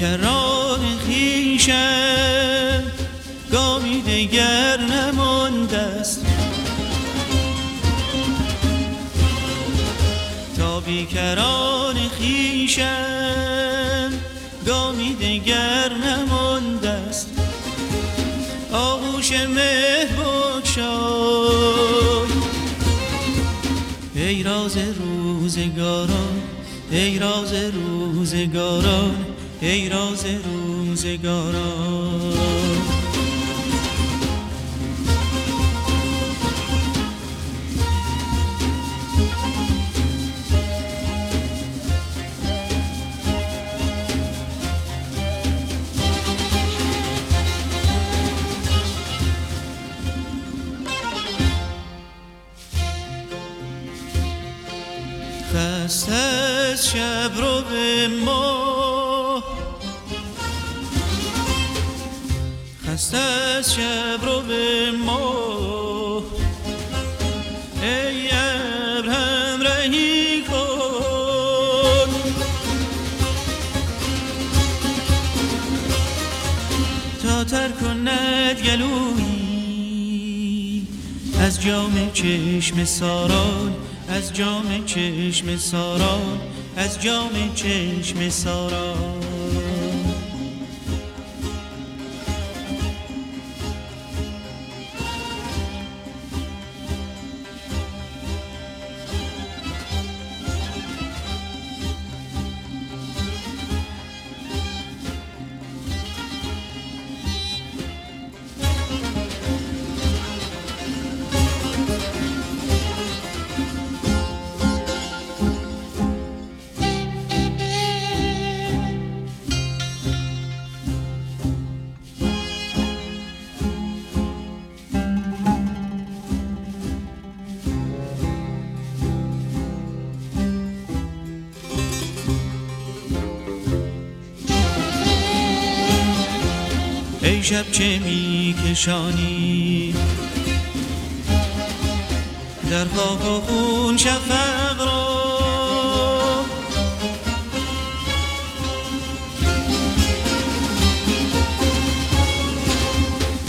بیکران خیشم گامی دگر نمانده است. تا بیکران خیشم گامی دگر نمانده است. آغوش مه بکشای ای راز روزگاران ای راز روزگاران ای راز روزگاران خسته شب رو به ما خسته از شب رو به ما. ای ابرهم رهی کن. تا تر کند گلویی. از جام چشم ساران از جام چشم ساران از جام چشم ساران. شب چه میکشانی؟ در خاک و خون شفق را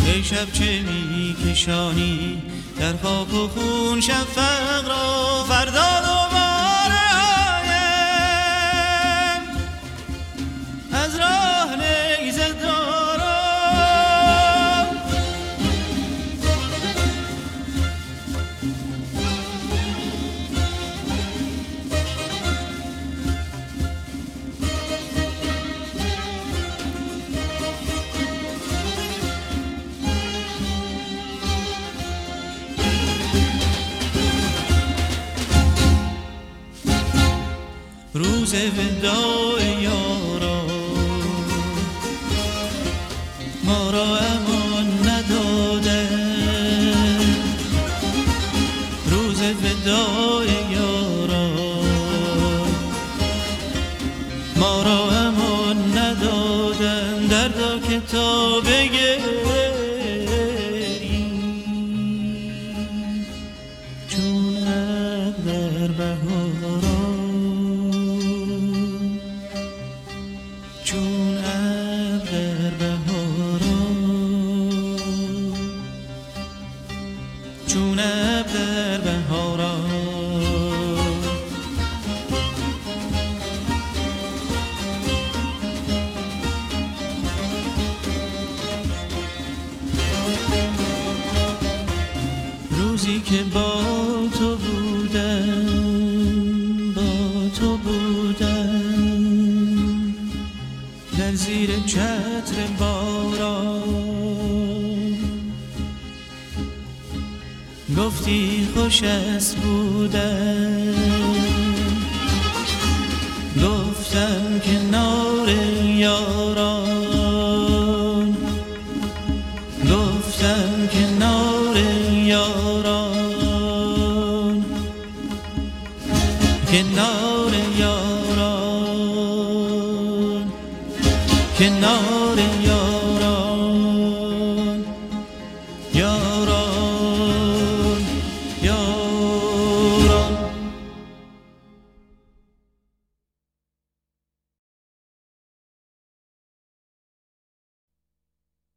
ای شب چه میکشانی؟ در خاک و خون شفق را روز وداع یارا. ما را امان نداده. روز وداع یارا. ما را امان ندادن دردا که تا چون در بهاران چون در بهاران روزی که با تو بودم با تو بودم در زیر چتر باران گفتی خوش است بودم گفتم کنار یاران. گفتم کنار یاران. کنار یاران. کنار